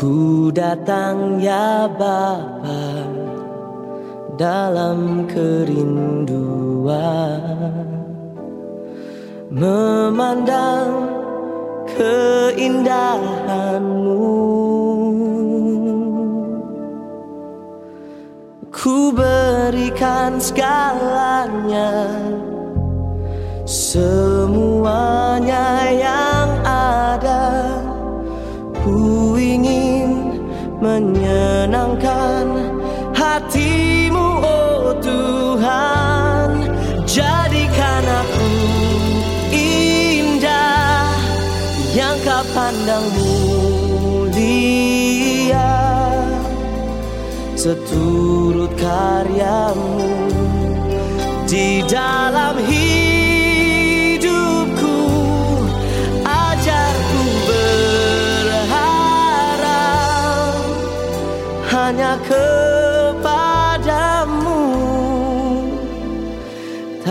Ku datang ya Bapa dalam kerinduan. Memandang keindahanmu. Ku berikan segalanya hatimu oh Tuhan. Jadikan aku indah Yang kau pandang mulia. Seturut karyamu di dalam hidupku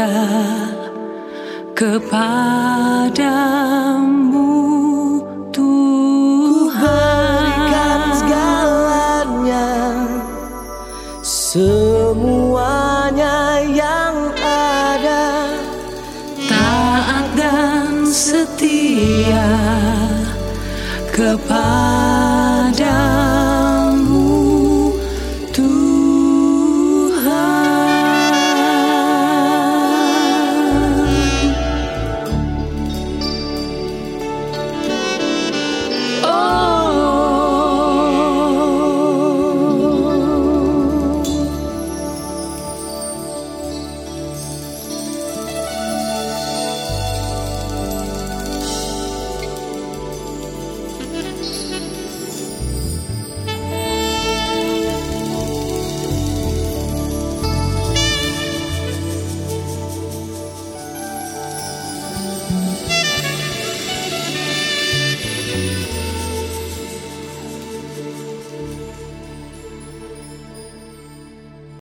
setia kepadamu Tuhan. berikan segalanya, semuanya yang ada. Taat dan setia kepada